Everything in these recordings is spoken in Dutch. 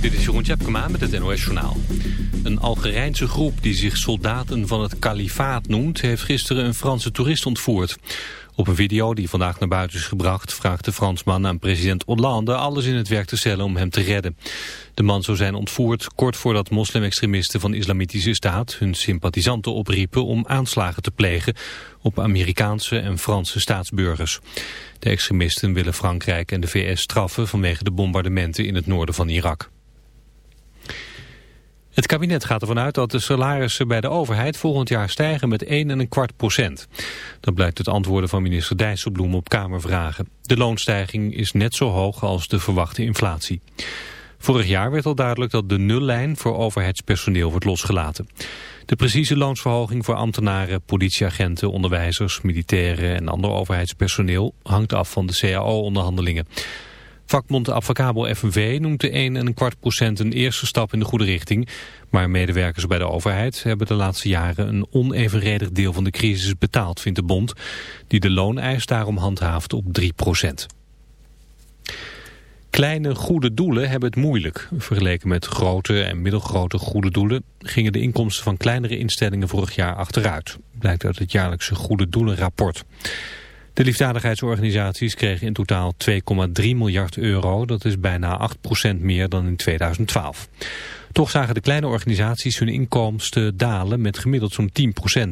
Dit is Jeroen Tjepkema met het NOS Journaal. Een Algerijnse groep die zich soldaten van het kalifaat noemt... heeft gisteren een Franse toerist ontvoerd. Op een video die vandaag naar buiten is gebracht... vraagt de Fransman aan president Hollande alles in het werk te stellen om hem te redden. De man zou zijn ontvoerd kort voordat moslimextremisten van Islamitische Staat... hun sympathisanten opriepen om aanslagen te plegen... op Amerikaanse en Franse staatsburgers. De extremisten willen Frankrijk en de VS straffen... vanwege de bombardementen in het noorden van Irak. Het kabinet gaat ervan uit dat de salarissen bij de overheid volgend jaar stijgen met 1 en een kwart procent. Dat blijkt uit antwoorden van minister Dijsselbloem op Kamervragen. De loonstijging is net zo hoog als de verwachte inflatie. Vorig jaar werd al duidelijk dat de nullijn voor overheidspersoneel wordt losgelaten. De precieze loonsverhoging voor ambtenaren, politieagenten, onderwijzers, militairen en ander overheidspersoneel hangt af van de CAO-onderhandelingen. Vakbond Advocabel FNV noemt de 1 en een eerste stap in de goede richting. Maar medewerkers bij de overheid hebben de laatste jaren een onevenredig deel van de crisis betaald, vindt de bond. Die de looneis daarom handhaaft op 3 procent. Kleine goede doelen hebben het moeilijk. Vergeleken met grote en middelgrote goede doelen gingen de inkomsten van kleinere instellingen vorig jaar achteruit. Blijkt uit het jaarlijkse goede doelenrapport. De liefdadigheidsorganisaties kregen in totaal 2,3 miljard euro. Dat is bijna 8% meer dan in 2012. Toch zagen de kleine organisaties hun inkomsten dalen met gemiddeld zo'n 10%.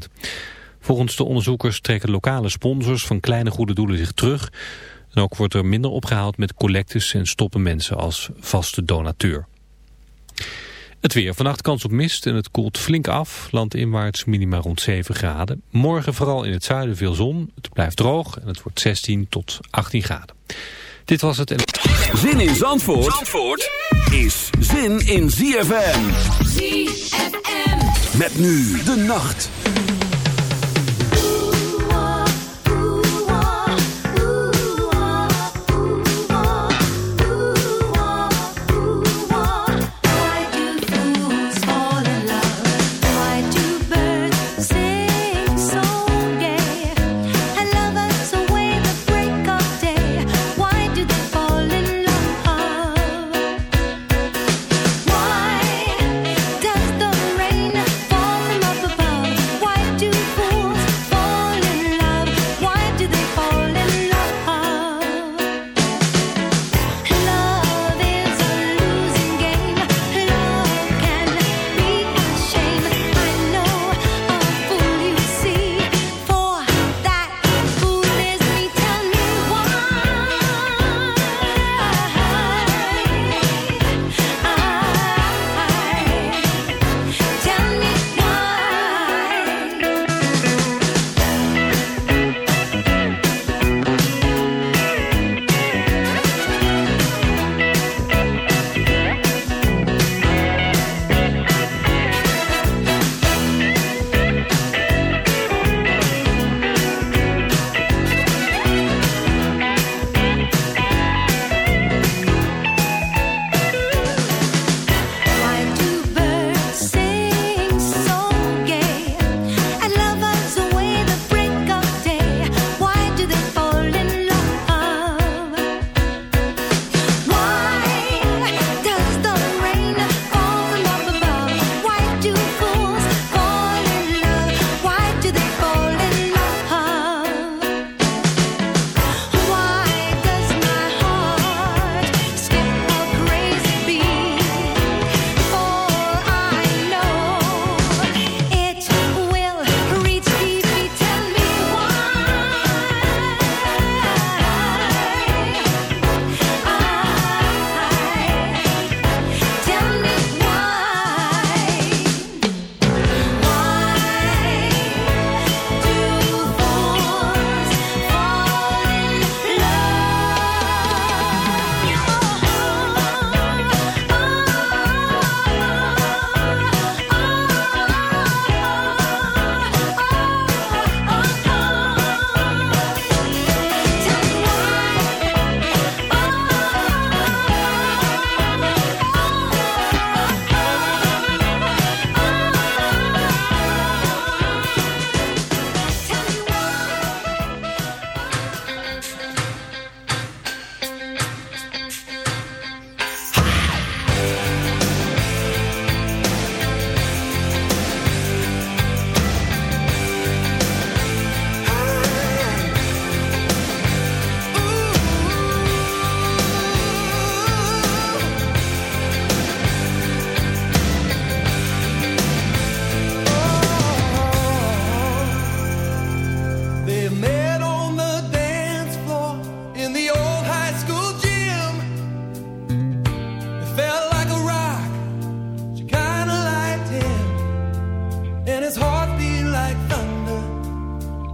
Volgens de onderzoekers trekken lokale sponsors van kleine goede doelen zich terug... En ook wordt er minder opgehaald met collectes en stoppen mensen als vaste donateur. Het weer. Vannacht kans op mist en het koelt flink af. Landinwaarts minima rond 7 graden. Morgen vooral in het zuiden veel zon. Het blijft droog en het wordt 16 tot 18 graden. Dit was het. En... Zin in Zandvoort, Zandvoort is zin in ZFM. ZFM. Met nu de nacht.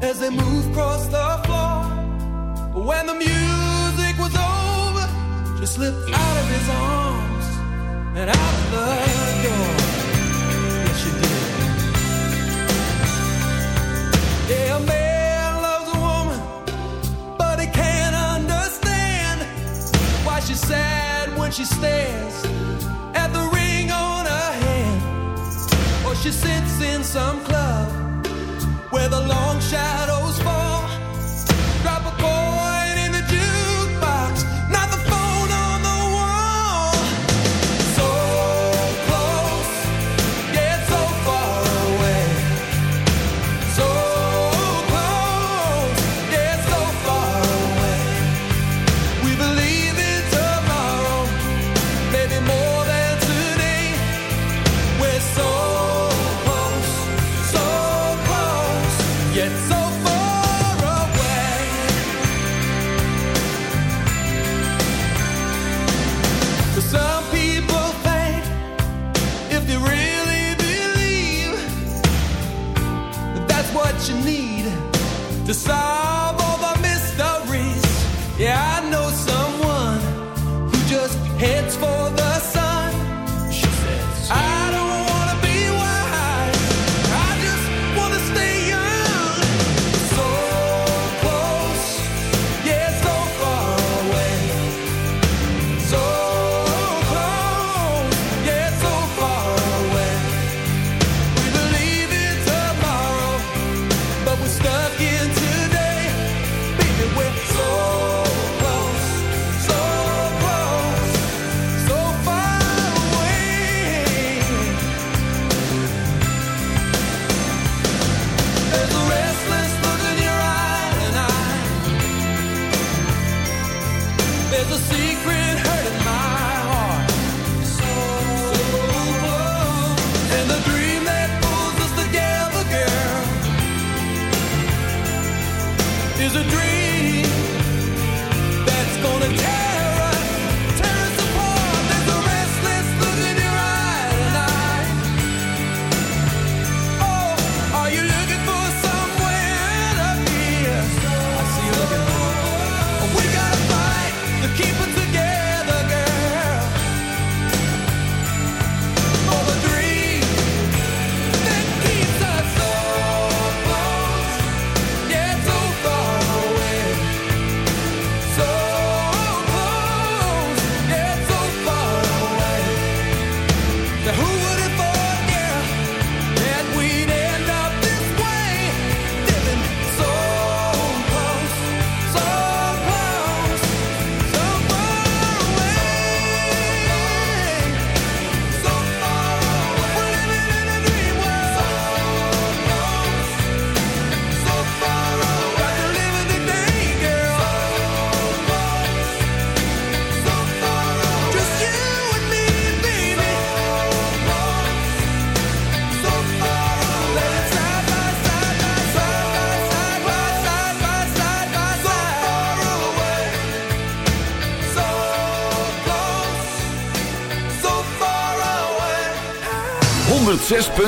as they move across the floor. But when the music was over, she slipped out of his arms and out the door. Yes, she did. Yeah, a man loves a woman, but he can't understand why she's sad when she stares at the ring on her hand, or she sits in some club where the long shadows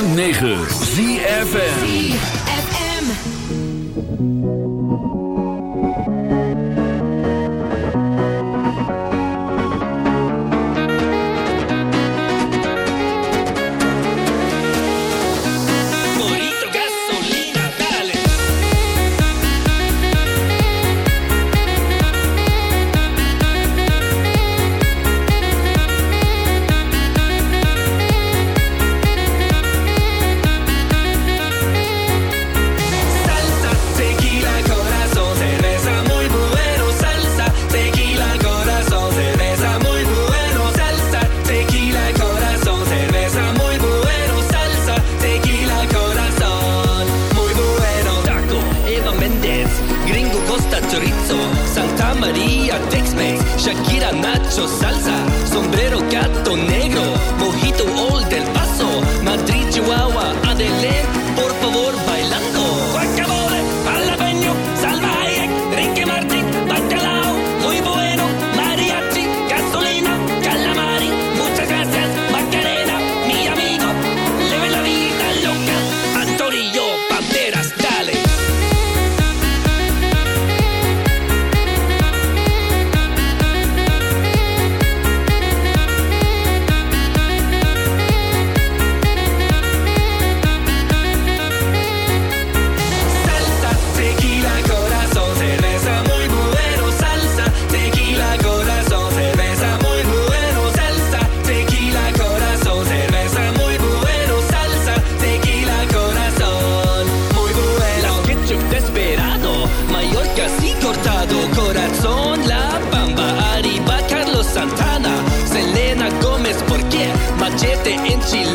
106.9 ZFM. ZFM. my jam to Enchilada.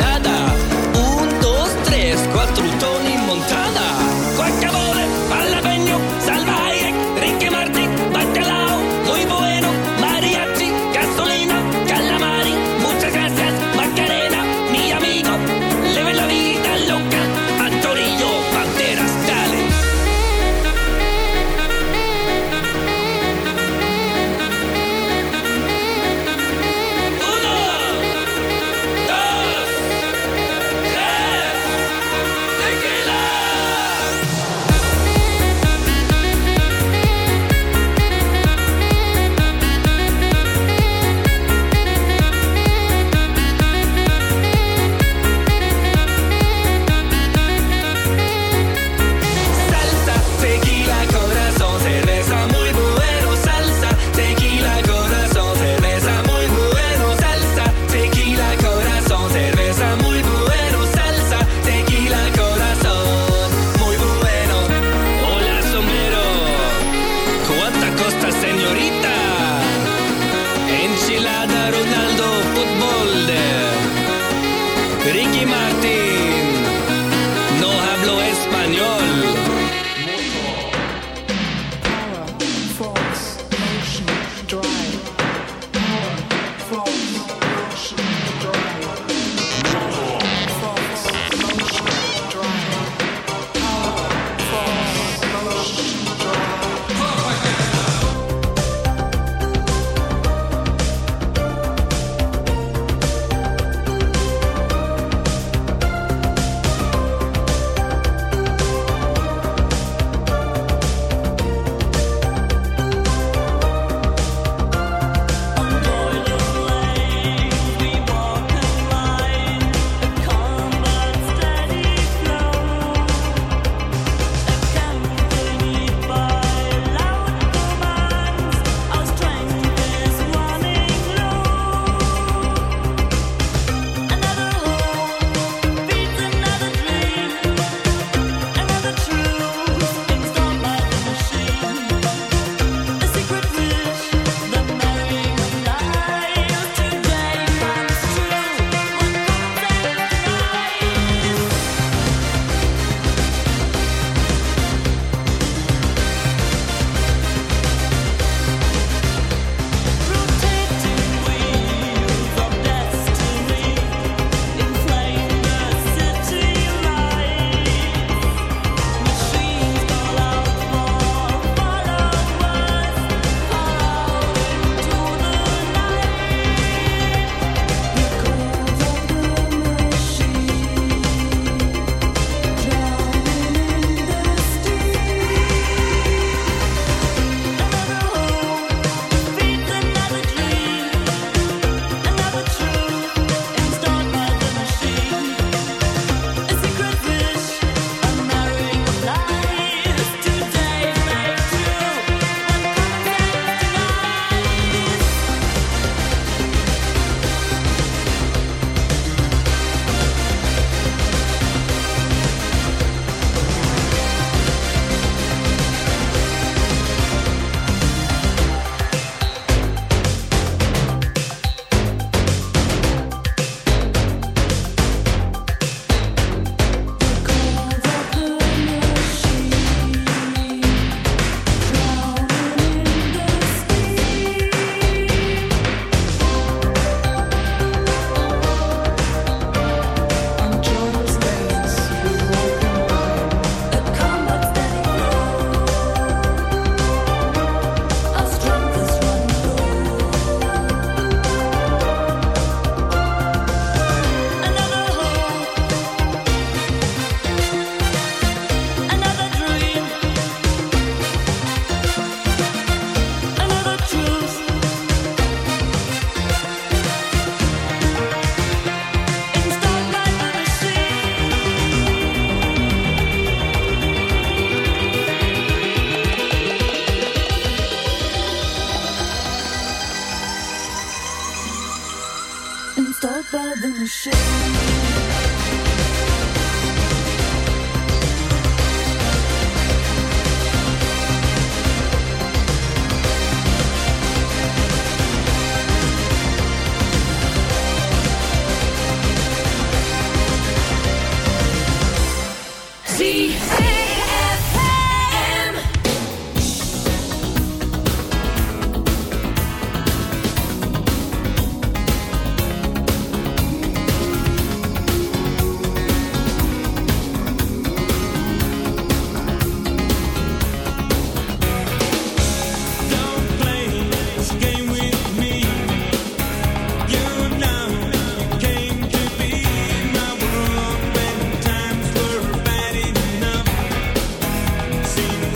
seen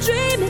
dreaming.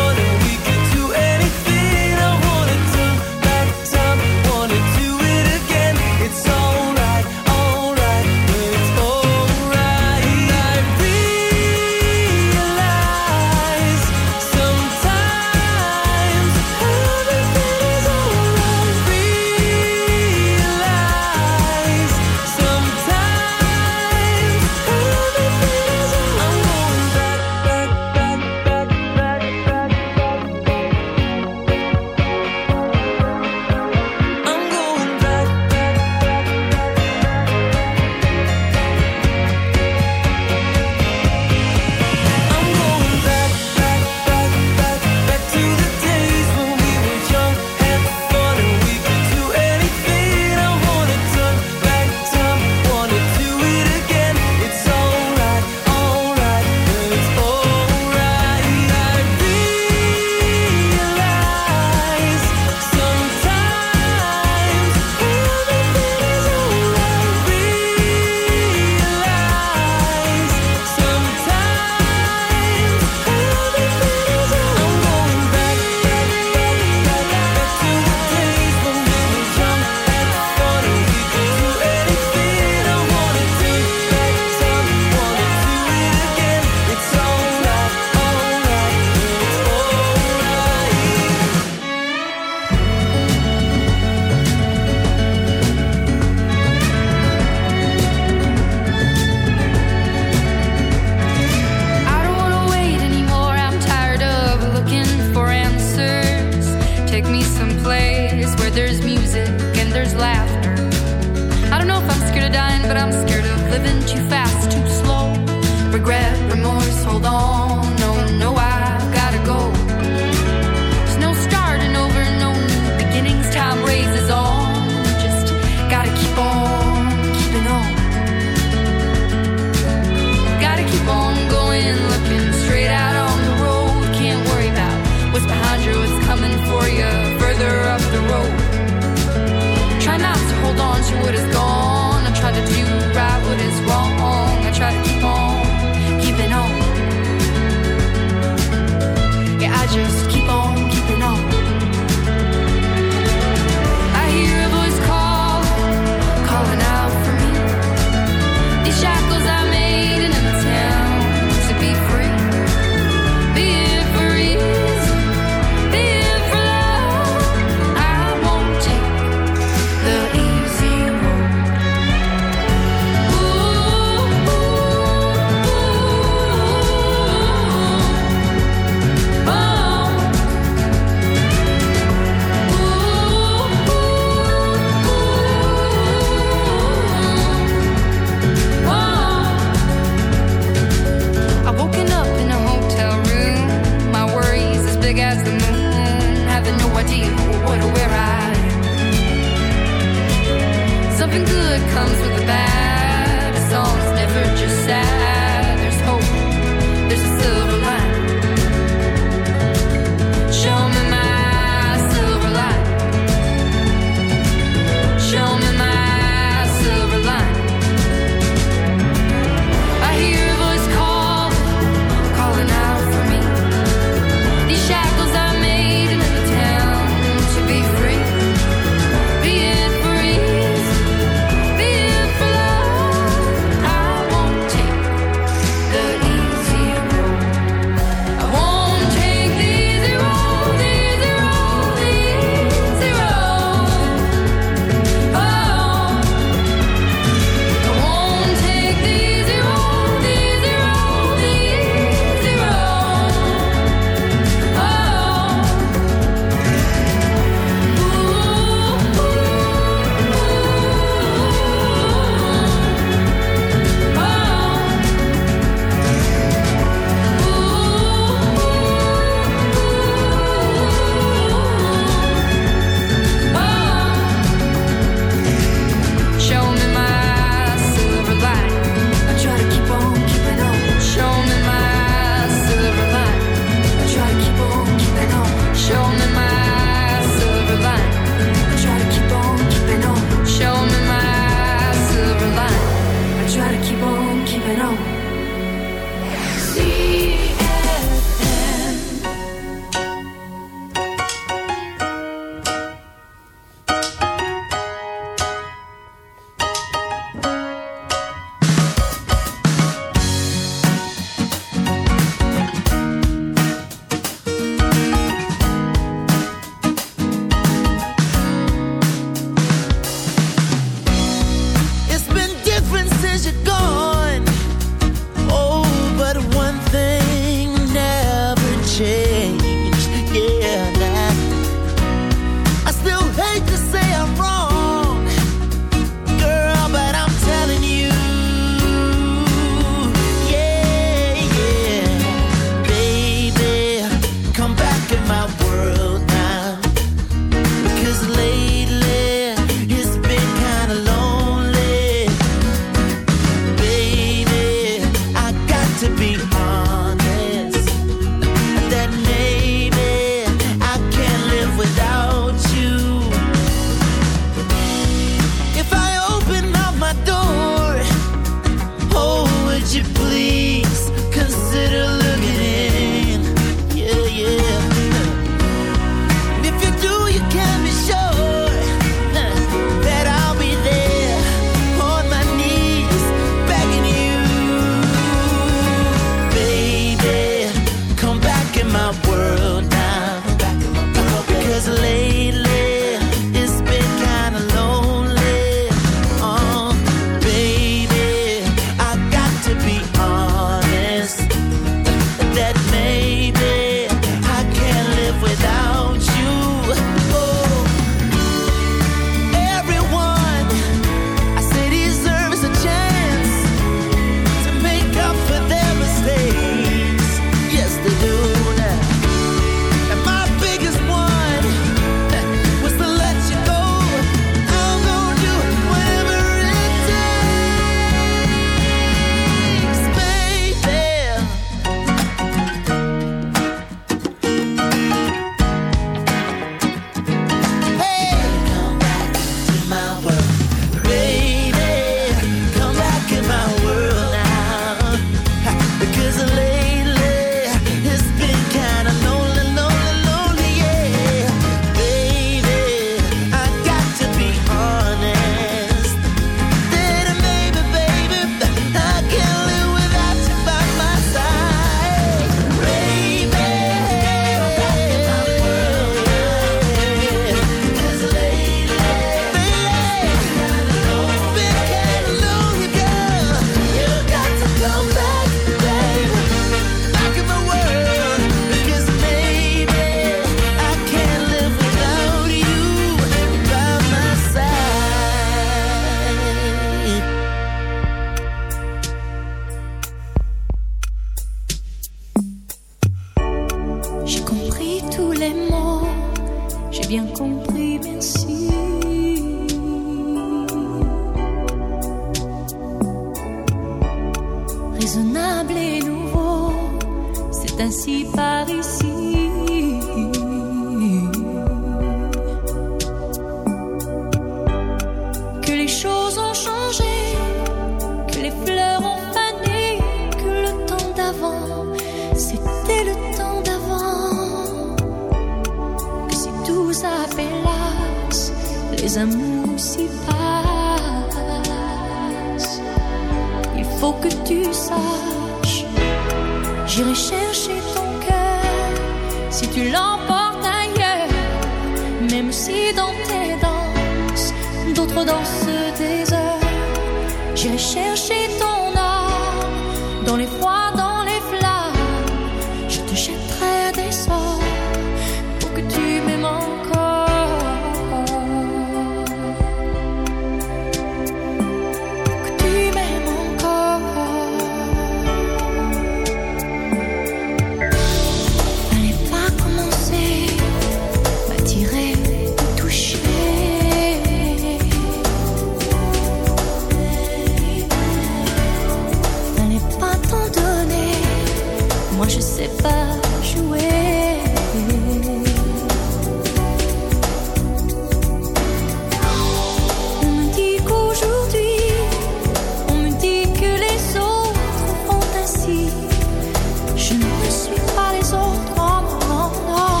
suis pas les autres, non, non, non.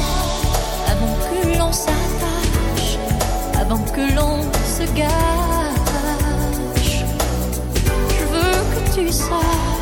Avant que l'on s'attache, avant que l'on se gâche, je veux que tu saches